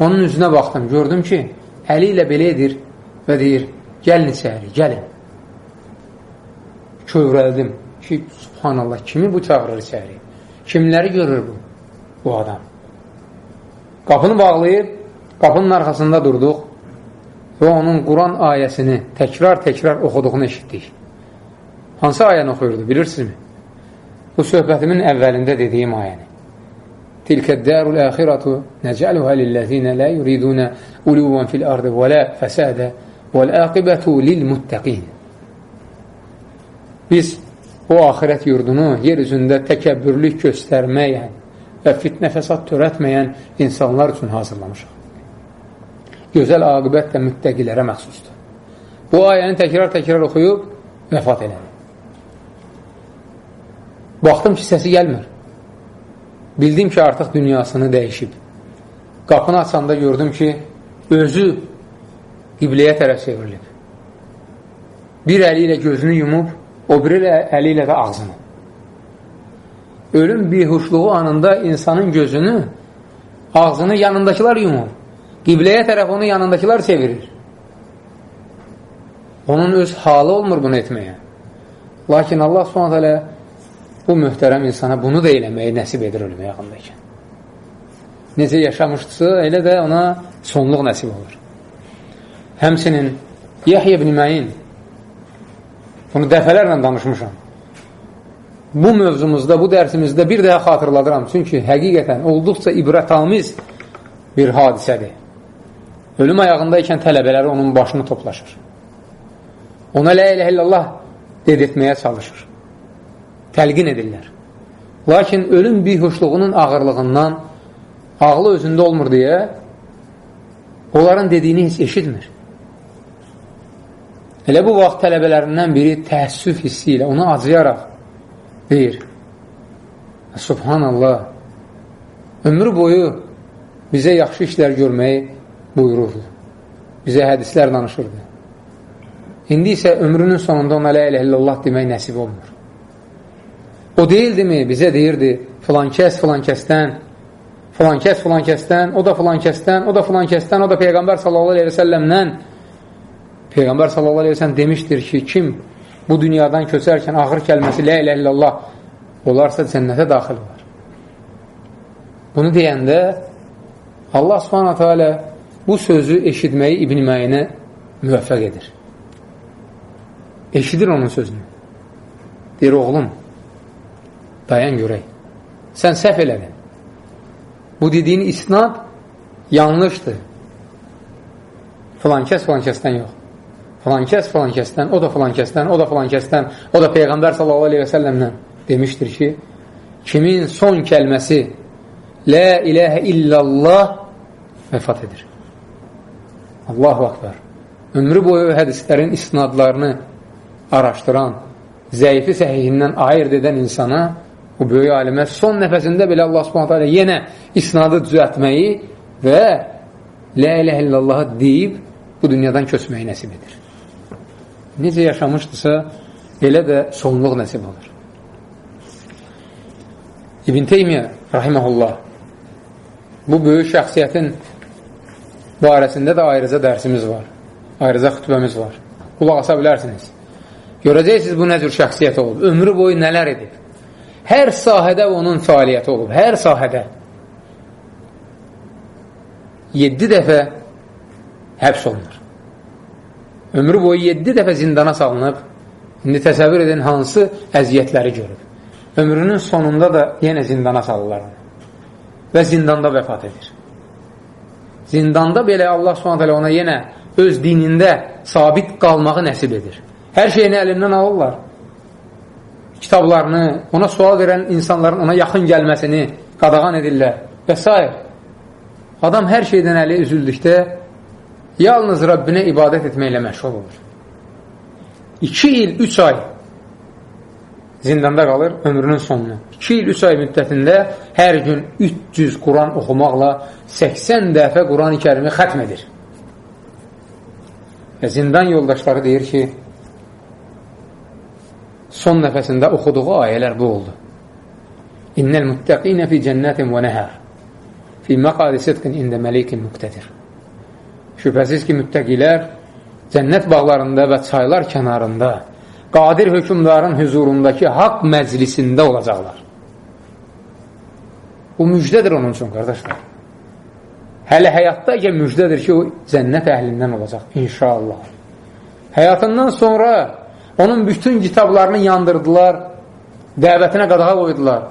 onun üzünə baxdım. Gördüm ki, əli ilə belə edir və deyir, gəlin içəri, gəlin. Kövrəldim ki, subhanallah, kimi bu çağırır içəri? Kimləri görür bu, bu adam? Qapını bağlayıb, qapının arxasında durduq və onun Quran ayəsini təkrar-təkrar oxuduğunu eşitdik. Hansı ayəni oxuyurdu, bilirsinizmi? Bu söhbətimin əvvəlində dediyim ayəni. Tilkə dərul əxiratu nəcəluhə lilləzinə lə yuridunə uluvən fil ardı və lə fəsədə vəl-əqibətu lil-muttəqin. Biz o axirət yurdunu yer üzündə təkəbbürlük göstərməyən və fitnə fəsad törətməyən insanlar üçün hazırlamışıq gözəl aqibət də müttəqilərə məxsusdur. Bu ayəni təkrar-təkrar oxuyub vəfat elədi. Baxdım ki, səsi gəlmir. Bildim ki, artıq dünyasını dəyişib. Qapını açanda gördüm ki, özü qibləyə tərəf çevrilib. Bir əli ilə gözünü yumub, o biri əli ilə də ağzını. Ölüm bihuşluğu anında insanın gözünü, ağzını yanındakılar yumub. Qibləyə tərəf onu yanındakılar çevirir. Onun öz halı olmur bunu etməyə. Lakin Allah s.ə.v bu mühtərəm insana bunu da eləməyi nəsib edir ölüm yaxındaykən. Necə yaşamışdırsa, elə də ona sonluq nəsib olur. Həmsinin Yahya ibn Məyin bunu dəfələrlə danışmışam. Bu mövzumuzda, bu dərsimizdə bir daha xatırladıram. Çünki həqiqətən olduqca ibrətamiz bir hadisədir. Ölüm ayağındaykən tələbələri onun başını toplaşır. Ona lə ilə illallah dedirtməyə çalışır. Təlqin edirlər. Lakin ölüm bihuşluğunun ağırlığından ağlı özündə olmur deyə onların dediyini heç eşitmir. Elə bu vaxt tələbələrindən biri təəssüf hissi ilə onu acıyaraq deyir Subhanallah ömrü boyu bizə yaxşı işlər görməyi buyururdu. Bizə hədislər danışırdı. İndi isə ömrünün sonunda ona lə ilə illallah demək nəsib olmur. O deyildimi, bizə deyirdi, filan kəs filan kəsdən, filan kəs filan kəsdən, o da filan kəsdən, o da filan kəsdən, o da Peyğəmbər sallallahu aleyhi və səlləmdən Peyğəmbər sallallahu aleyhi və səlləm demişdir ki, kim bu dünyadan köçərkən axır kəlməsi lə ilə illallah olarsa cənnətə daxil olar. Bunu deyəndə Allah subhanətə alə bu sözü eşitməyi İbn-i Məyinə müvəffəq edir. Eşidir onun sözünü. Deyir, oğlum, dayan görək. Sən səhv elədin. Bu dediyin isnad yanlışdır. Filan kəs filan kəsdən yox. Filan kəs filan kəsdən, o da filan kəsdən, o da filan kəsdən, o da Peyğəmbər sallallahu aleyhi və səlləmdən demişdir ki, kimin son kəlməsi Lə iləhə illallah vəfat edir. Allahu akbar. Ömrü boyu hədislərin isnadlarını araşdıran, zəifi səhihindən ayırt edən insana, o böyük alimə son nəfəsində belə Allah subhanətə alə yenə isnadı düzətməyi və Lə ilə illallahı deyib bu dünyadan köçməyi nəsib edir. Necə yaşamışdırsa, elə də sonluq nəsib olur. İbn Teymiyyə, rahiməhullah, bu böyük şəxsiyyətin barəsində də ayrıca dərsimiz var. Ayrıca xütbəmiz var. Qulaq asa bilərsiniz. Görəcəksiniz bu nə cür şəxsiyyət olub. Ömrü boyu nələr edib. Hər sahədə onun fəaliyyəti olub. Hər sahədə. 7 dəfə həbs olunur. Ömrü boyu 7 dəfə zindana salınıb. İndi təsəvvür edin hansı əziyyətləri görüb. Ömrünün sonunda da yenə zindana salırlar. Və zindanda vəfat edir. Zindanda belə Allah s.ə.v ona yenə öz dinində sabit qalmağı nəsib edir. Hər şeyini əlindən alırlar. Kitablarını, ona sual verən insanların ona yaxın gəlməsini qadağan edirlər və s. Adam hər şeydən əli üzüldükdə yalnız Rəbbinə ibadət etməklə məşğul olur. 2 il, 3 ay zindanda qalır ömrünün sonuna. 2 il, 3 ay müddətində hər gün 300 Quran oxumaqla 80 dəfə Quran-ı kərimi xətm edir. Və zindan yoldaşları deyir ki, son nəfəsində oxuduğu ayələr bu oldu. İnnəl müttəqinə fi cənnətin və nəhər fi məqadi sidqin ində məlikin müqtədir. Şübhəsiz ki, müttəqilər cənnət bağlarında və çaylar kənarında qadir hökumdarın hüzurundakı haqq məclisində olacaqlar. Bu müjdədir onun üçün, qardaşlar. Hələ həyatdayken müjdədir ki, o cənnət əhlindən olacaq, inşallah. Həyatından sonra onun bütün kitablarını yandırdılar, dəvətinə qadağa qoydular.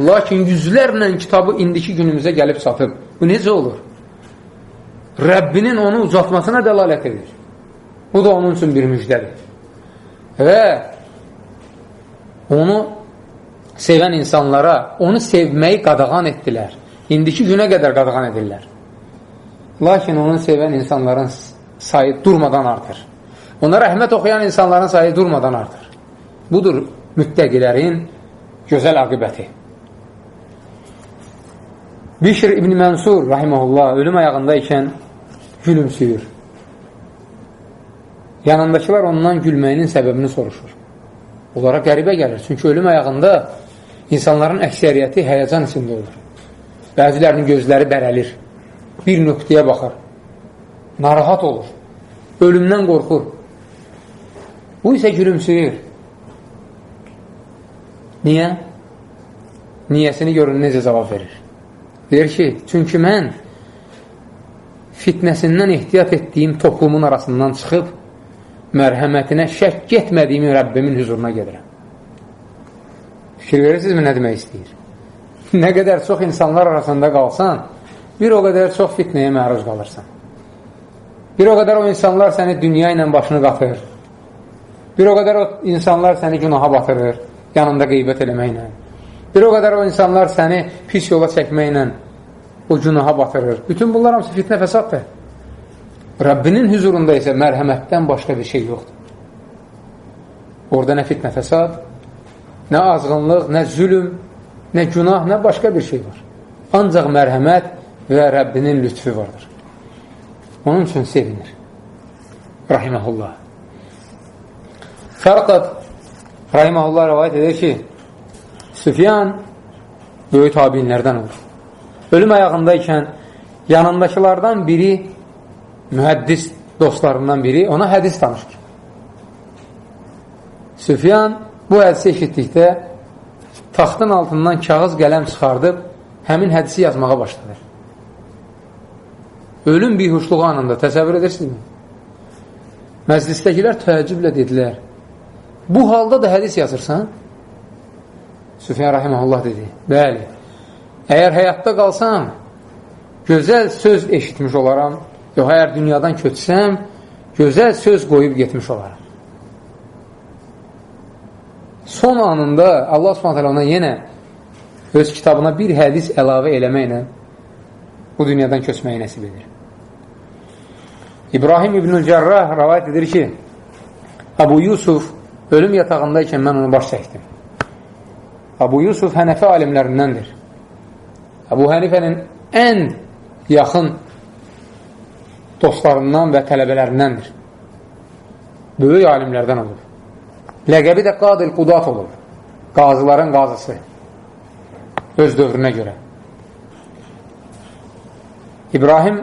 Lakin yüzlərlə kitabı indiki günümüzə gəlib satıb. Bu necə olur? Rəbbinin onu ucaltmasına dəlalət edir. Bu da onun üçün bir müjdədir və onu sevən insanlara onu sevməyi qadağan etdilər. İndiki günə qədər qadağan edirlər. Lakin onu sevən insanların sayı durmadan artır. Ona rəhmət oxuyan insanların sayı durmadan artır. Budur müttəqilərin gözəl aqibəti. Bişr İbn Mənsur rahiməhullah ölüm ayağında ikən gülümsüyür. Yanındakılar ondan gülməyinin səbəbini soruşur. Onlara qəribə gəlir. Çünki ölüm ayağında insanların əksəriyyəti həyəcan içində olur. Bəzilərinin gözləri bərəlir. Bir nöqtəyə baxar. Narahat olur. Ölümdən qorxur. Bu isə gülümsüyür. Niyə? Niyəsini görün necə cavab verir. Deyir ki, çünki mən fitnəsindən ehtiyat etdiyim toplumun arasından çıxıb mərhəmətinə şək getmədiyimi Rəbbimin hüzuruna gedirəm. Fikir verirsinizmi nə demək istəyir? [laughs] nə qədər çox insanlar arasında qalsan, bir o qədər çox fitnəyə məruz qalırsan. Bir o qədər o insanlar səni dünya ilə başını qatır. Bir o qədər o insanlar səni günaha batırır, yanında qeybət eləməklə. Bir o qədər o insanlar səni pis yola çəkməklə o günaha batırır. Bütün bunlar hamısı fitnə fəsaddır. Rəbbinin hüzurunda isə mərhəmətdən başqa bir şey yoxdur. Orada nə fitnə fəsad, nə azğınlıq, nə zülüm, nə günah, nə başqa bir şey var. Ancaq mərhəmət və Rəbbinin lütfü vardır. Onun üçün sevinir. Rahiməhullah. Fərqat Rahiməhullah rəvayət edir ki, Süfyan böyük tabinlərdən olur. Ölüm ayağındaykən yanındakılardan biri mühəddis dostlarından biri ona hədis danışır. Süfyan bu hədisi eşitdikdə taxtın altından kağız qələm çıxardıb həmin hədisi yazmağa başladı. Ölüm bihuşluğu anında təsəvvür edirsinizmi? Məclisdəkilər təəccüblə dedilər, bu halda da hədis yazırsan? Süfyan Rahiməhullah dedi, bəli, əgər həyatda qalsam, gözəl söz eşitmiş olaram, yox, əgər dünyadan köçsəm, gözəl söz qoyub getmiş olaram. Son anında Allah subhanət ona yenə öz kitabına bir hədis əlavə eləməklə bu dünyadan köçməyi nəsib edir. İbrahim İbnül Cərrah rəvayət edir ki, Abu Yusuf ölüm yatağındaykən mən onu baş çəkdim. Abu Yusuf Hənəfi alimlərindəndir. Abu Hənifənin ən yaxın dostlarından və tələbələrindəndir. Böyük alimlərdən olur. Ləqəbi də Qadil Qudat olur. Qazıların qazısı. Öz dövrünə görə. İbrahim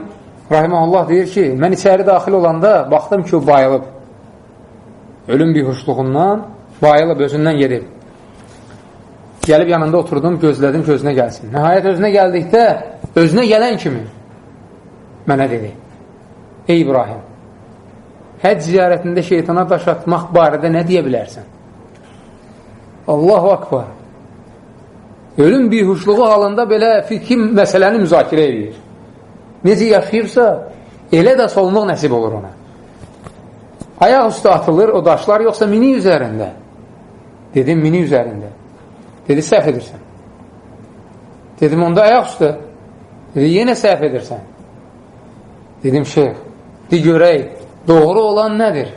Rahiməhullah deyir ki, mən içəri daxil olanda baxdım ki, o bayılıb. Ölüm bihuşluğundan bayılıb, özündən gedib. Gəlib yanında oturdum, gözlədim ki, özünə gəlsin. Nəhayət özünə gəldikdə, özünə gələn kimi mənə dedi, Ey İbrahim, həc ziyarətində şeytana daş atmaq barədə nə deyə bilərsən? Allahu akbar. Ölüm bihuşluğu halında belə fikri məsələni müzakirə edir. Necə yaşayıbsa, elə də solmaq nəsib olur ona. Ayaq üstə atılır o daşlar, yoxsa mini üzərində? Dedim, mini üzərində. Dedi, səhv edirsən. Dedim, onda ayaq üstə. Dedi, yenə səhv edirsən. Dedim, şeyh, de görək, doğru olan nədir?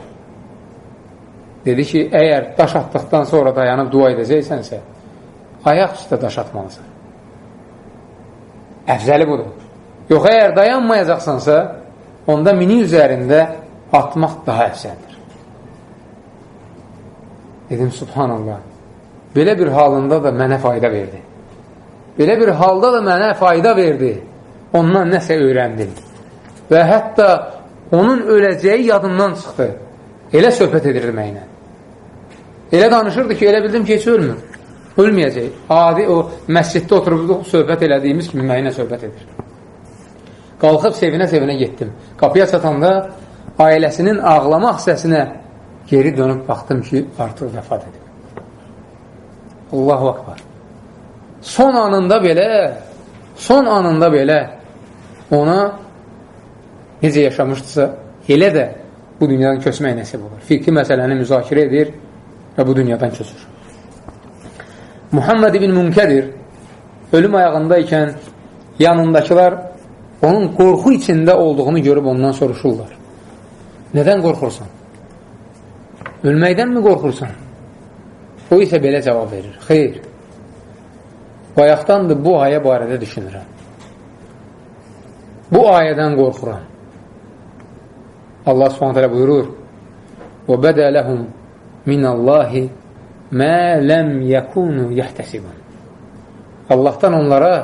Dedi ki, əgər daş atdıqdan sonra dayanıb dua edəcəksənsə, ayaq üstə daş atmalısan. Əfzəli budur. Yox, əgər dayanmayacaqsansa, onda mini üzərində atmaq daha əfsəldir. Dedim, subhanallah, belə bir halında da mənə fayda verdi. Belə bir halda da mənə fayda verdi. Ondan nəsə öyrəndim. Və hətta onun öləcəyi yadımdan çıxdı. Elə söhbət edirdi mənə. Elə danışırdı ki, elə bildim ki, heç ölmür. Ölməyəcək. Adi o məsciddə oturub söhbət elədiyimiz kimi mənə söhbət edir. Qalxıb sevinə-sevinə getdim. Qapıya çatanda ailəsinin ağlamaq səsinə geri dönüb baxdım ki, artıq vəfat edib. Allahu akbar. Son anında belə, son anında belə ona necə yaşamışdısa, elə də bu dünyadan köçmək nəsib olur. Fiqhi məsələni müzakirə edir və bu dünyadan köçür. Muhammed ibn Münkədir ölüm ayağındaykən yanındakılar onun qorxu içində olduğunu görüb ondan soruşurlar. Nədən qorxursan? Ölməkdən mi qorxursan? O isə belə cavab verir. Xeyr. Bayaqdandır bu ayə barədə düşünürəm. Bu ayədən qorxuram. Allah subhanətələ buyurur وَبَدَى لَهُمْ مِنَ اللّٰهِ مَا لَمْ يَكُونُوا يَحْتَسِبُونَ Allahdan onlara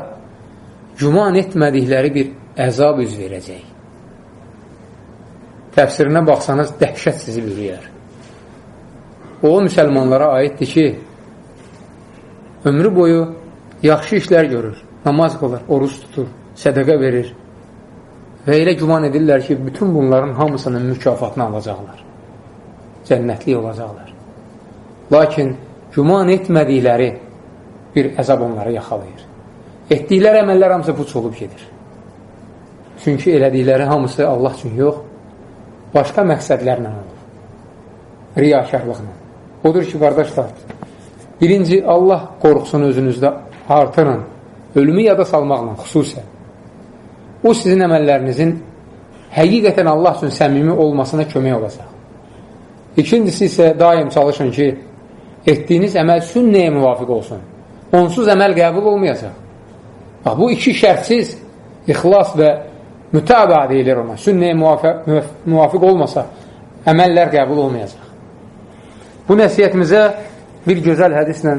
güman etmədikləri bir əzab üz verəcək. Təfsirinə baxsanız, dəhşət sizi bürüyər. O, müsəlmanlara aiddir ki, ömrü boyu yaxşı işlər görür, namaz qılır, oruç tutur, sədəqə verir və elə güman edirlər ki, bütün bunların hamısının mükafatını alacaqlar. Cənnətli olacaqlar. Lakin güman etmədikləri bir əzab onları yaxalayır. Etdikləri əməllər hamısı puç olub gedir. Çünki elədikləri hamısı Allah üçün yox, başqa məqsədlərlə olur. Riyakarlıqla. Odur ki, qardaşlar, birinci, Allah qorxusunu özünüzdə artırın, ölümü yada salmaqla xüsusən. O, sizin əməllərinizin həqiqətən Allah üçün səmimi olmasına kömək olacaq. İkincisi isə daim çalışın ki, etdiyiniz əməl sünnəyə müvafiq olsun. Onsuz əməl qəbul olmayacaq. Bax, bu iki şərtsiz ixlas və mütabə deyilir ona. Sünnəyə müvafiq, müvafiq olmasa əməllər qəbul olmayacaq. Bu nəsiyyətimizə bir gözəl hədislə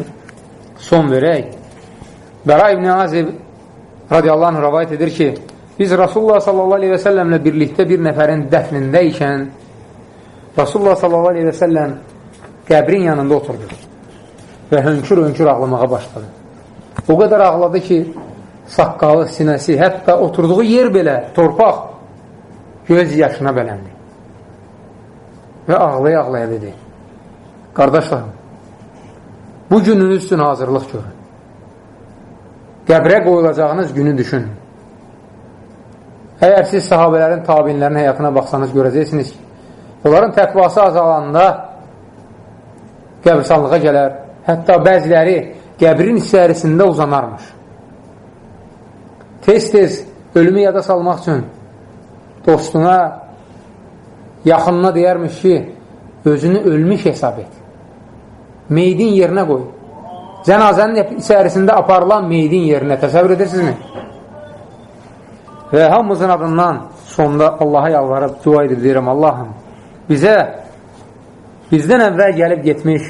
son verək. Bəra İbn Azib radiyallahu anh rəvayət edir ki, biz Rasulullah sallallahu aleyhi və səlləmlə birlikdə bir nəfərin dəfnində ikən Rasulullah sallallahu aleyhi və səlləm qəbrin yanında oturdu və hönkür-hönkür ağlamağa başladı. O qədər ağladı ki, saqqalı, sinəsi, hətta oturduğu yer belə, torpaq göz yaşına bələndi. Və ağlaya-ağlaya dedi, qardaşlarım, bu gününüz üçün hazırlıq görün. Qəbrə qoyulacağınız günü düşünün. Əgər siz sahabələrin, tabinlərin həyatına baxsanız görəcəksiniz ki, onların təqvası azalanda qəbristanlığa gələr, hətta bəziləri qəbrin içərisində uzanarmış. Tez-tez ölümü yada salmaq üçün dostuna, yaxınına deyərmiş ki, özünü ölmüş hesab et. Meydin yerinə qoy. Cənazənin içərisində aparılan meydin yerinə təsəvvür edirsinizmi? Və hamımızın adından sonda Allaha yalvarıb dua edib deyirəm, Allahım, bizə bizdən əvvəl gəlib getmiş,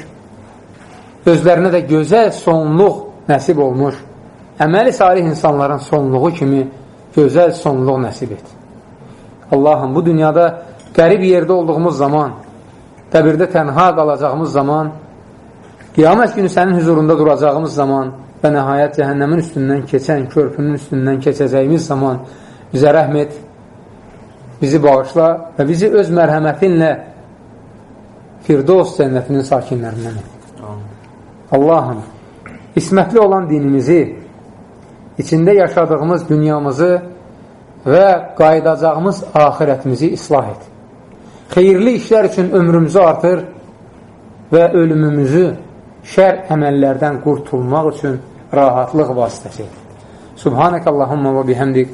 özlərinə də gözəl sonluq nəsib olmuş, əməli salih insanların sonluğu kimi gözəl sonluq nəsib et. Allahım, bu dünyada qərib yerdə olduğumuz zaman, qəbirdə tənha qalacağımız zaman, qiyamət günü sənin huzurunda duracağımız zaman və nəhayət cəhənnəmin üstündən keçən, körpünün üstündən keçəcəyimiz zaman bizə rəhm et, bizi bağışla və bizi öz mərhəmətinlə Firdos cənnətinin sakinlərindən et. Allahım, ismətli olan dinimizi, içində yaşadığımız dünyamızı və qayıdacağımız ahirətimizi islah et. Xeyirli işlər üçün ömrümüzü artır və ölümümüzü şər əməllərdən qurtulmaq üçün rahatlıq vasitəsi et. Subhanək Allahumma və bihəmdik.